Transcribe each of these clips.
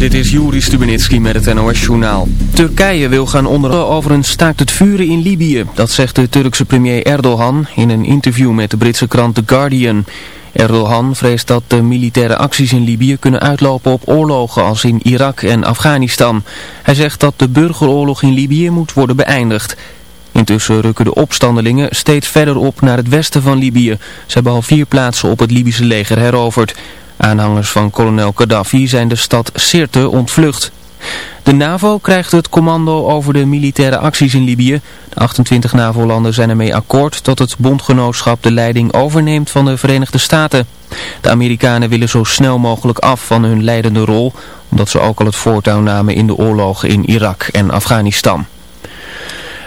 Dit is Juri Stubenitski met het NOS-journaal. Turkije wil gaan onderhandelen over een staakt het vuren in Libië. Dat zegt de Turkse premier Erdogan in een interview met de Britse krant The Guardian. Erdogan vreest dat de militaire acties in Libië kunnen uitlopen op oorlogen als in Irak en Afghanistan. Hij zegt dat de burgeroorlog in Libië moet worden beëindigd. Intussen rukken de opstandelingen steeds verder op naar het westen van Libië. Ze hebben al vier plaatsen op het Libische leger heroverd. Aanhangers van kolonel Gaddafi zijn de stad Sirte ontvlucht. De NAVO krijgt het commando over de militaire acties in Libië. De 28 NAVO-landen zijn ermee akkoord dat het bondgenootschap de leiding overneemt van de Verenigde Staten. De Amerikanen willen zo snel mogelijk af van hun leidende rol, omdat ze ook al het voortouw namen in de oorlogen in Irak en Afghanistan.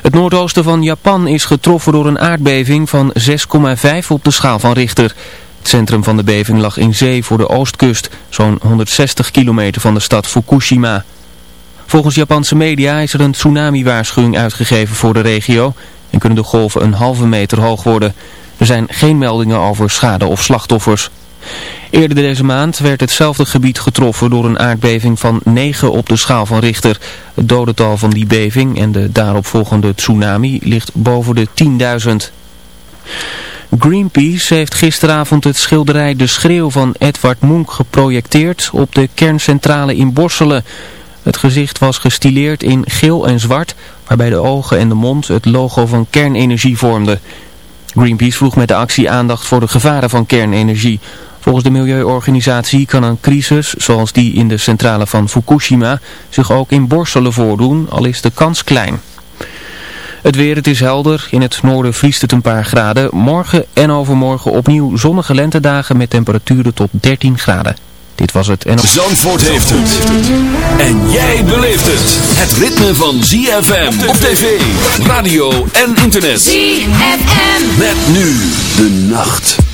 Het noordoosten van Japan is getroffen door een aardbeving van 6,5 op de schaal van Richter. Het centrum van de beving lag in zee voor de oostkust, zo'n 160 kilometer van de stad Fukushima. Volgens Japanse media is er een tsunami-waarschuwing uitgegeven voor de regio en kunnen de golven een halve meter hoog worden. Er zijn geen meldingen over schade of slachtoffers. Eerder deze maand werd hetzelfde gebied getroffen door een aardbeving van 9 op de schaal van Richter. Het dodental van die beving en de daaropvolgende tsunami ligt boven de 10.000. Greenpeace heeft gisteravond het schilderij De Schreeuw van Edward Munch geprojecteerd op de kerncentrale in Borselen. Het gezicht was gestileerd in geel en zwart, waarbij de ogen en de mond het logo van kernenergie vormden. Greenpeace vroeg met de actie aandacht voor de gevaren van kernenergie. Volgens de milieuorganisatie kan een crisis, zoals die in de centrale van Fukushima, zich ook in Borselen voordoen, al is de kans klein. Het weer, het is helder. In het noorden vriest het een paar graden. Morgen en overmorgen opnieuw zonnige lentedagen met temperaturen tot 13 graden. Dit was het. En... Zandvoort heeft het. En jij beleeft het. Het ritme van ZFM op tv, radio en internet. ZFM. Met nu de nacht.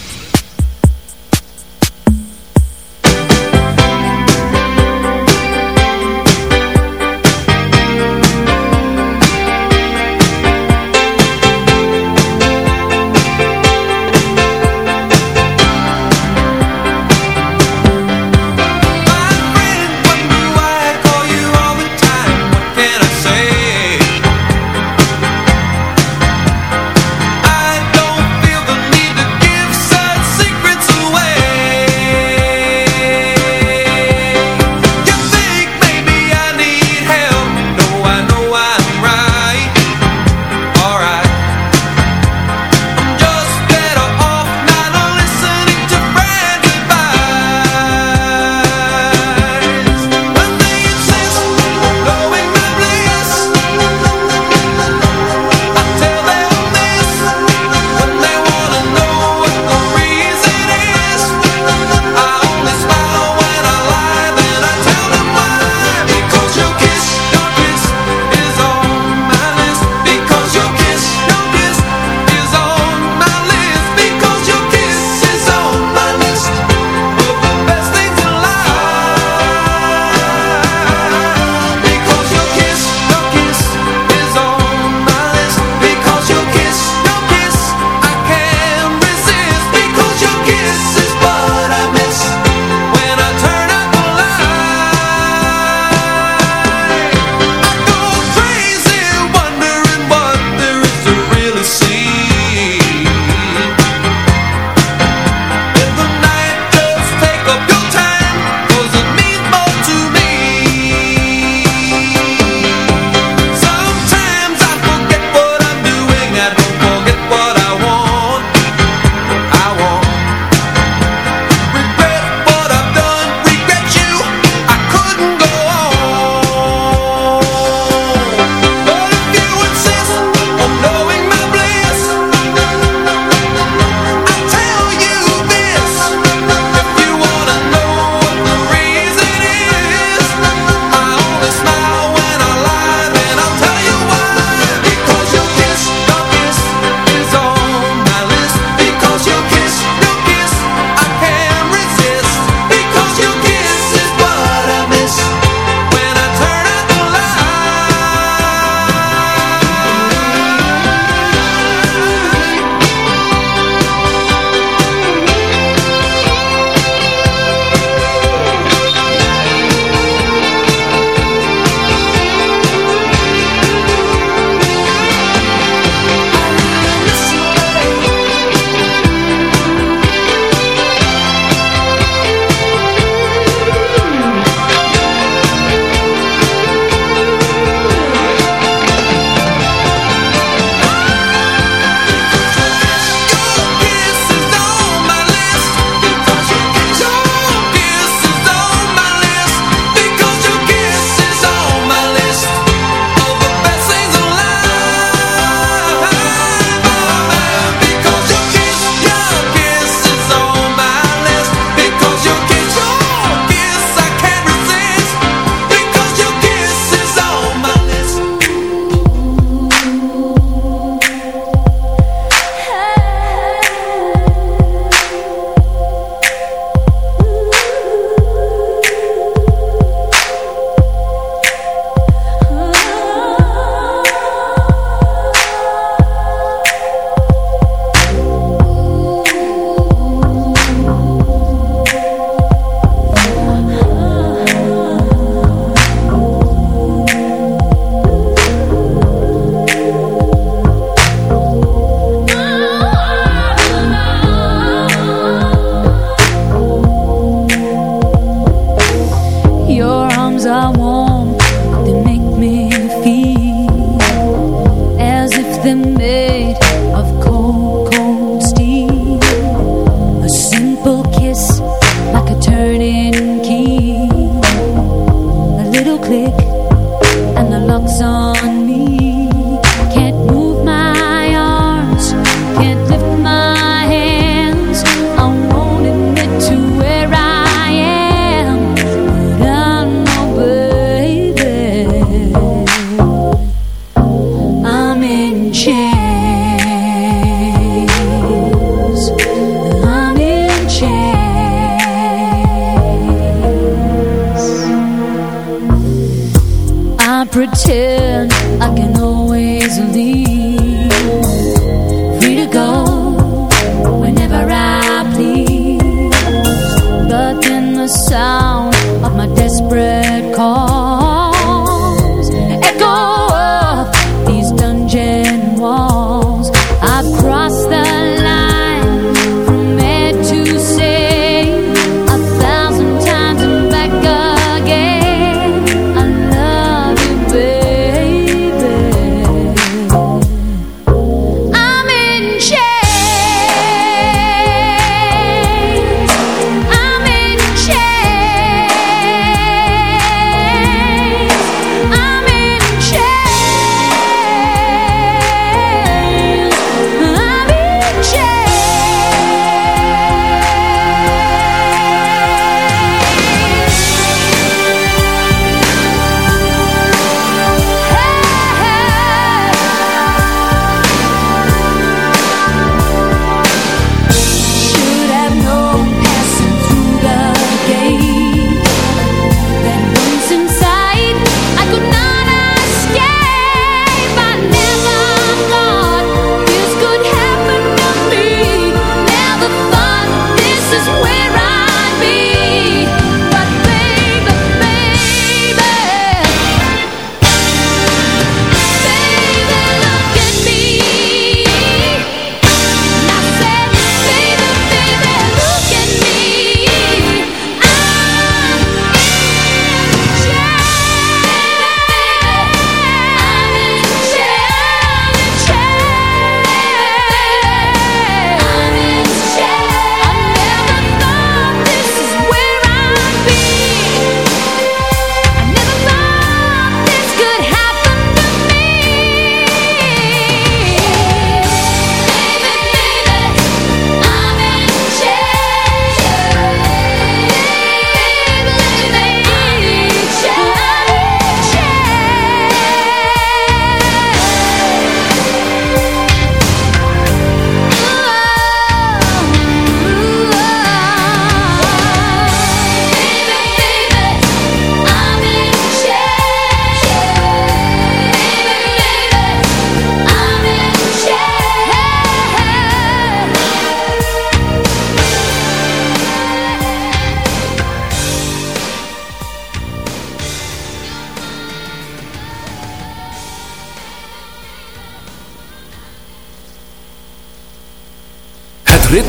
call.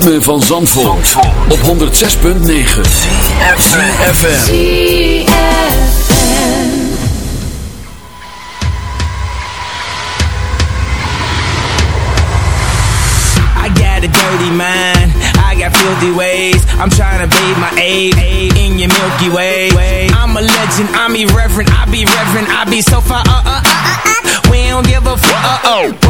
Ritme van Zandvoort, op 106.9 CFFM I got a dirty mind. I got filthy ways. I'm trying to bathe my aid In your Milky Way. I'm a legend, I'm irreverent. I be reverent, I be so far uh, uh, uh, uh. We don't give a fuck. Uh, oh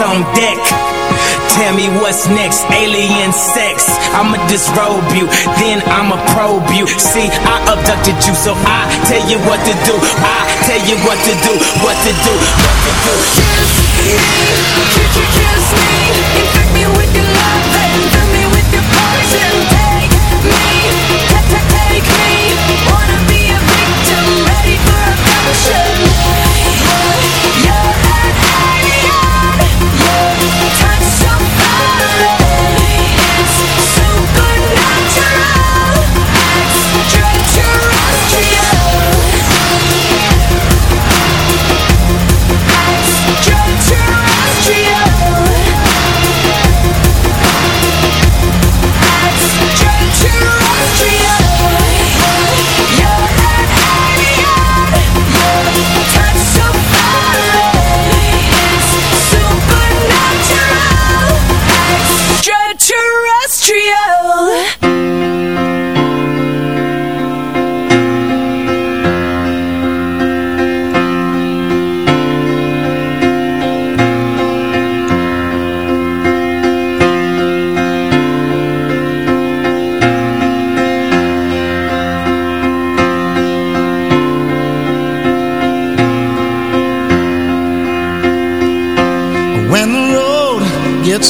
on deck. Tell me what's next, alien sex. I'ma disrobe you, then I'ma probe you. See, I abducted you, so I tell you what to do. I tell you what to do, what to do, what to do. Kiss me, kiss me?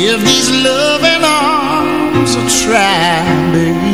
give these loving arms a try, baby,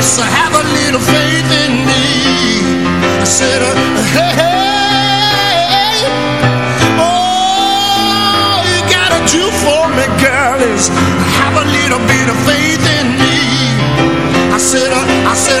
to have a little faith in me. I said, uh, hey, hey, all you gotta do for me, girl, is have a little bit of faith in me. I said, uh, I said,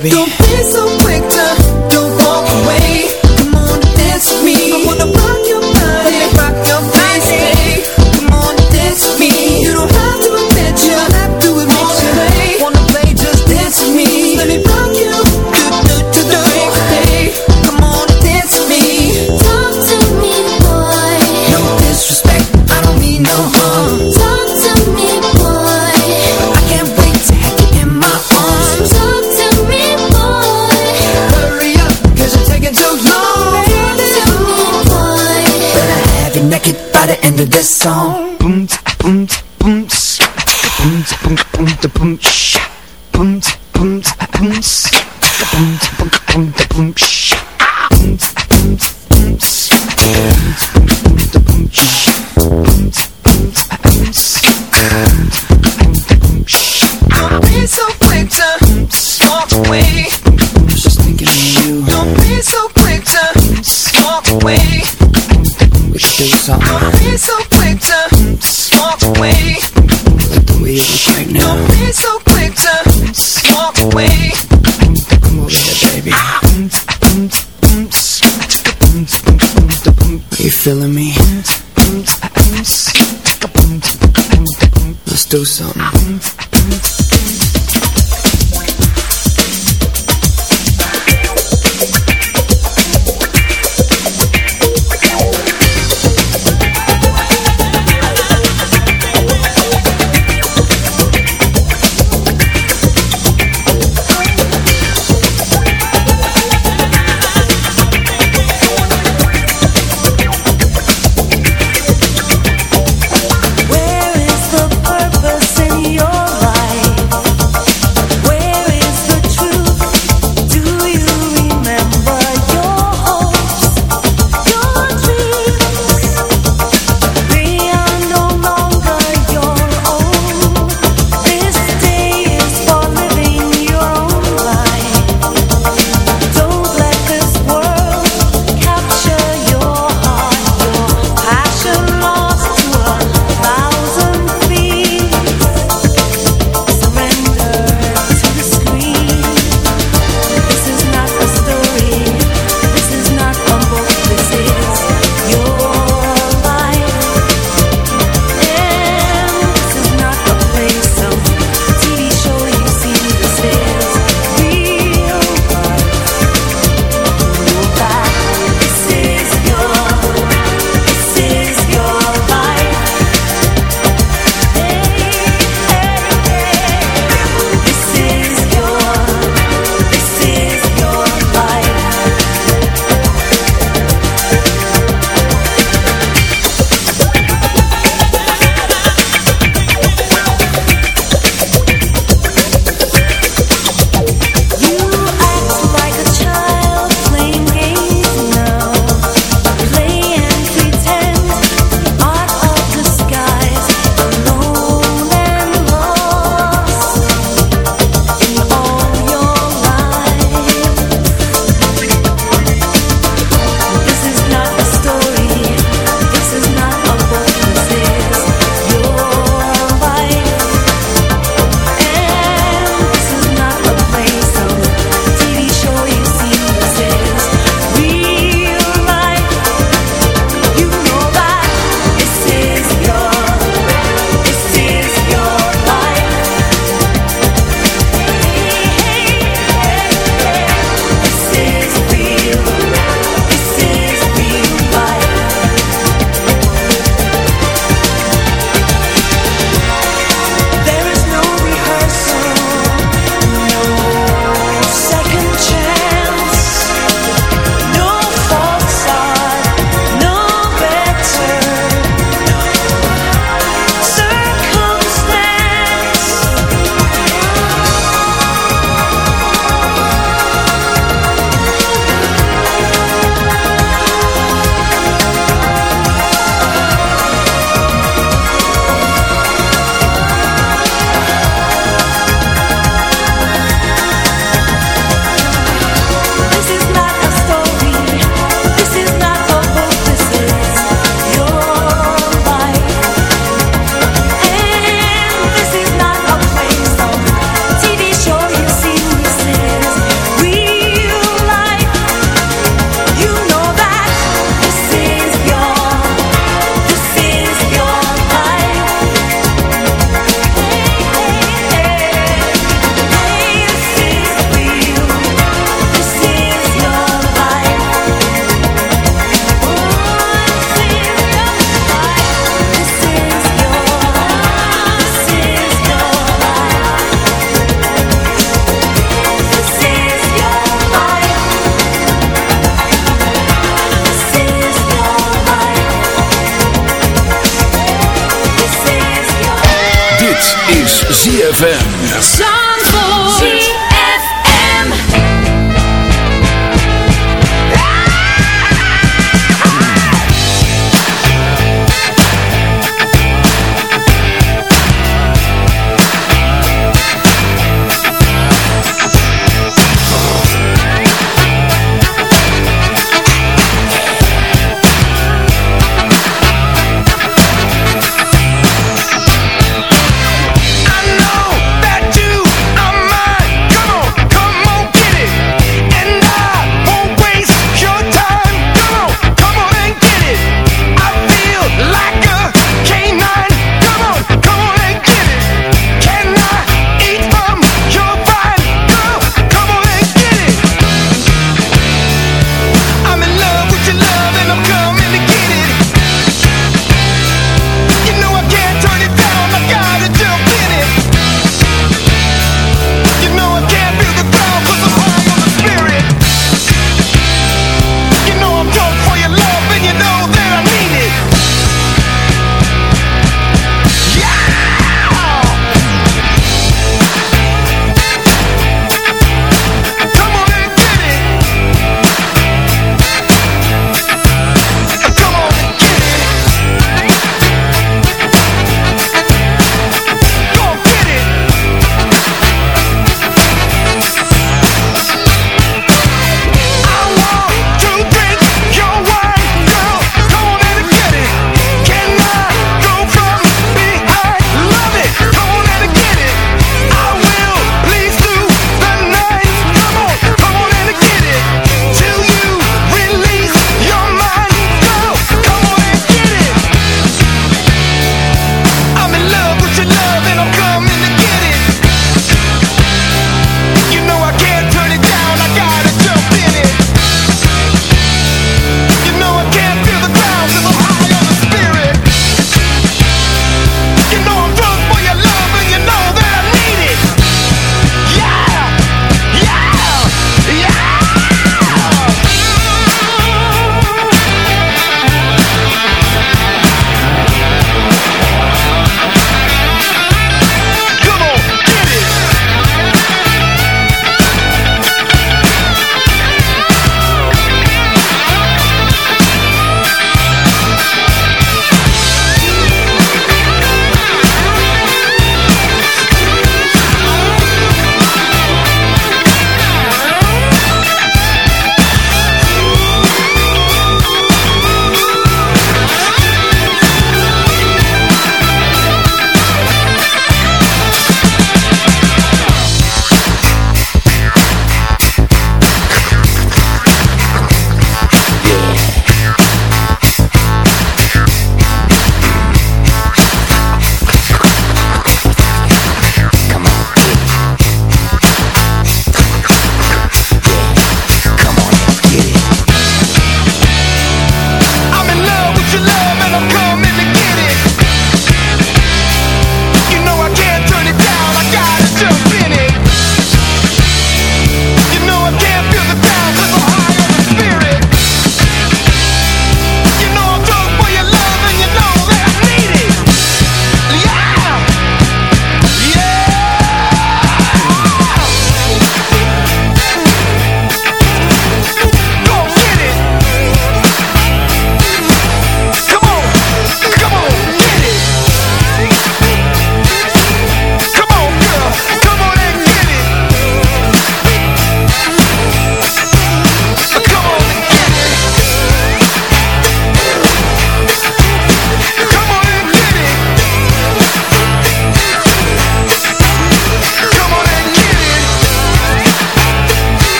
baby. Don't This song. ZFM.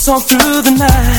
song through the night.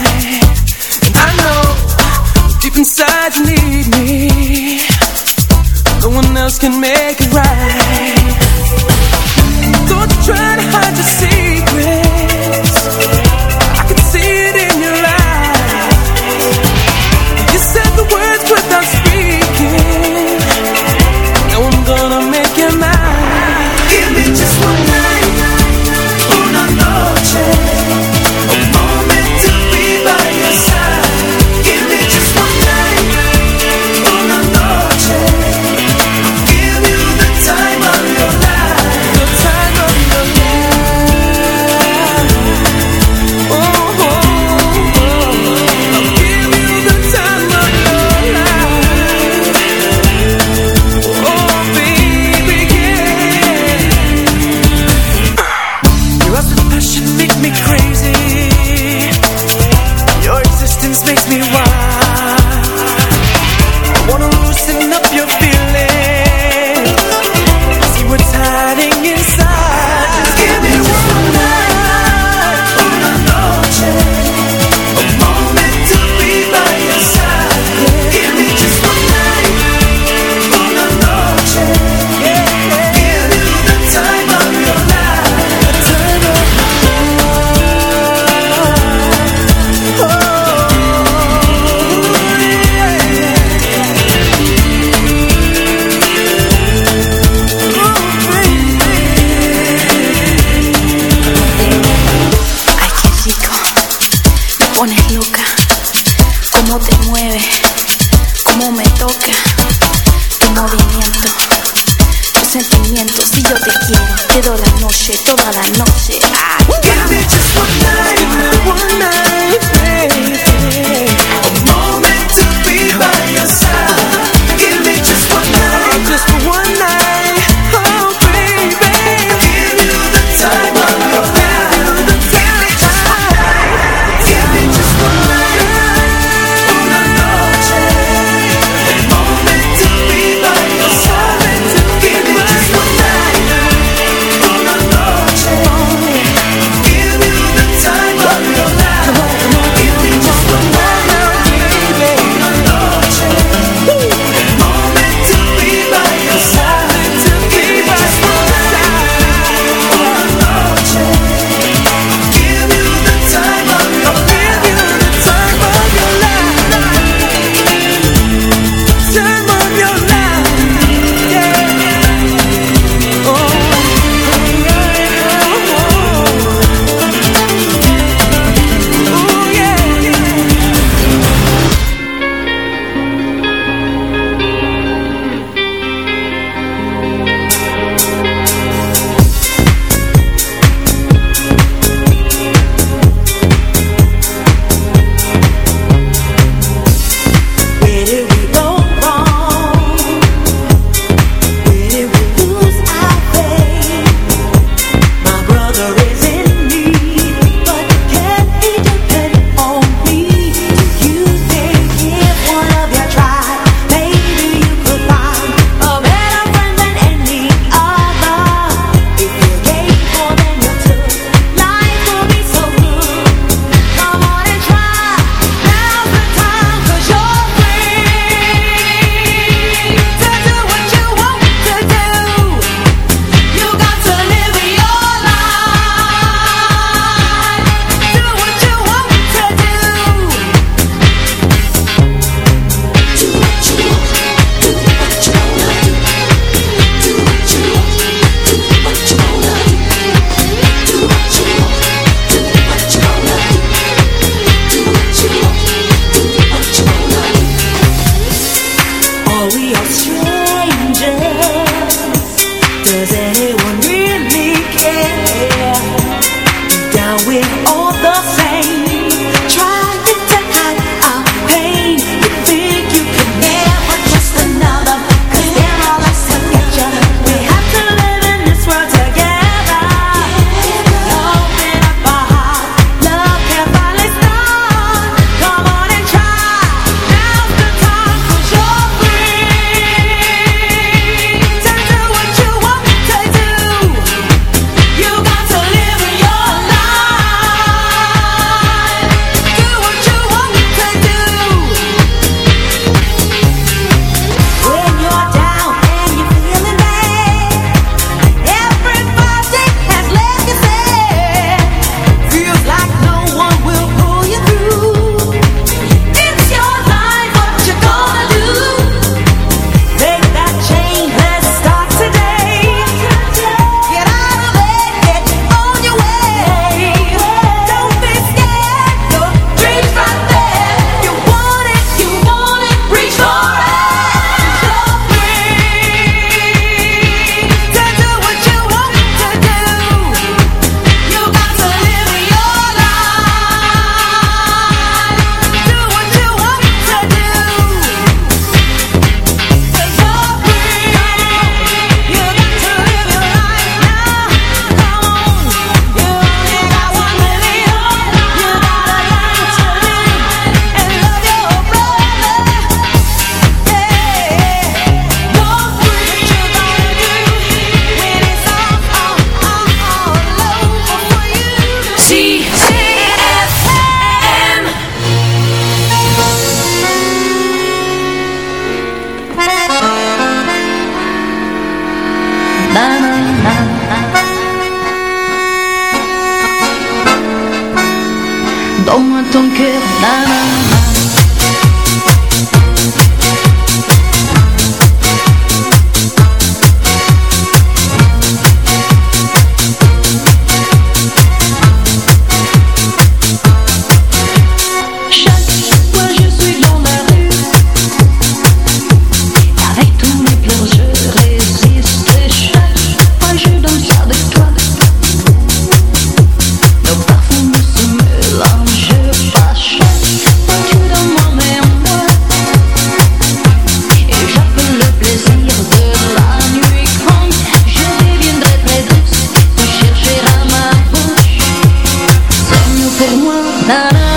C'est mieux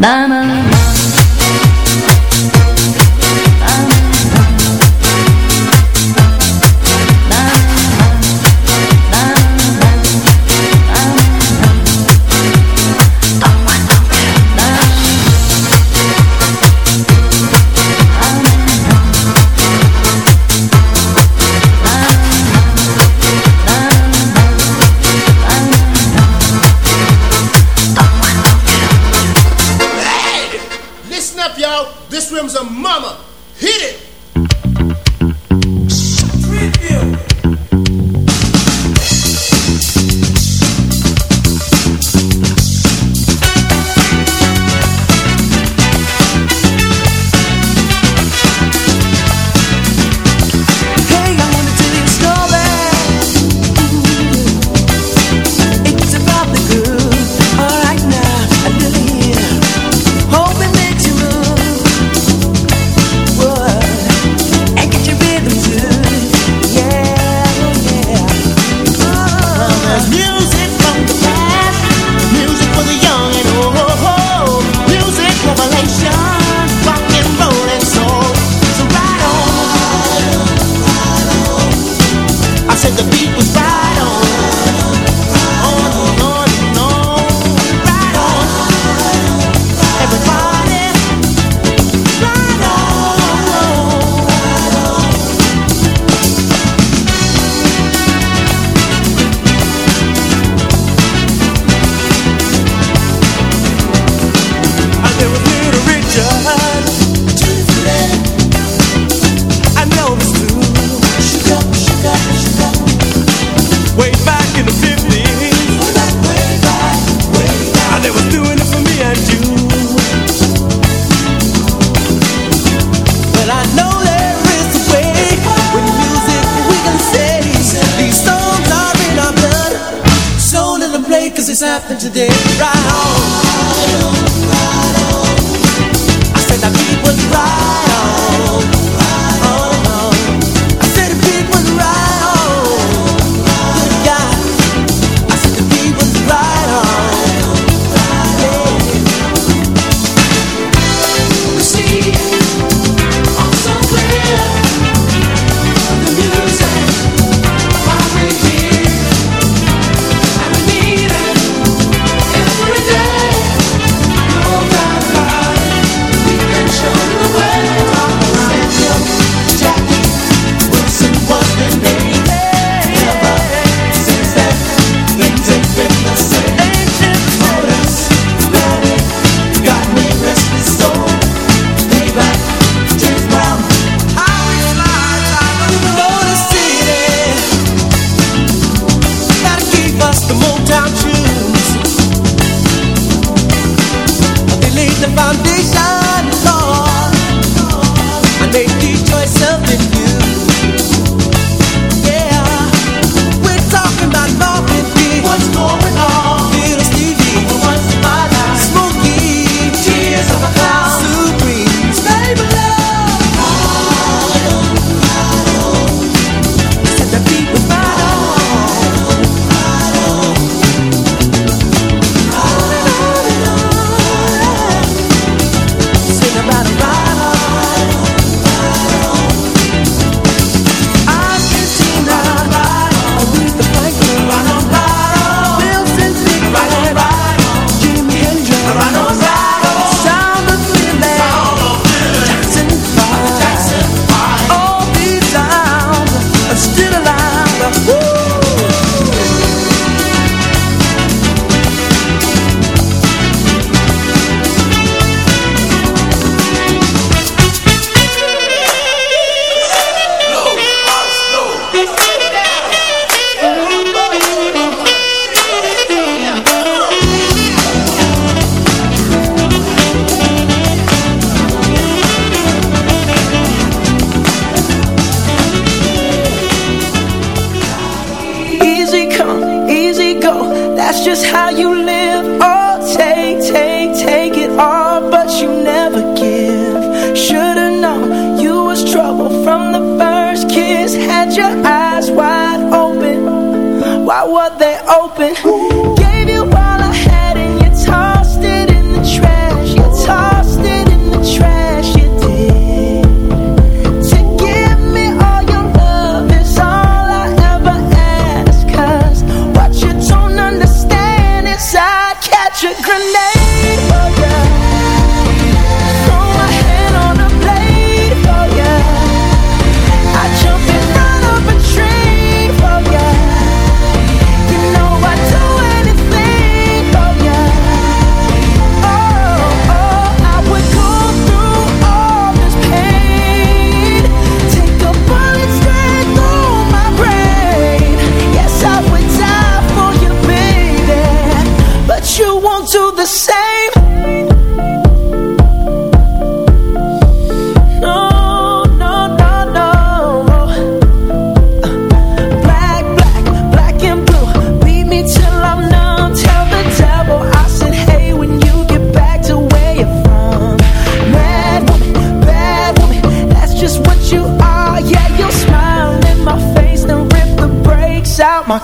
Na.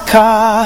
car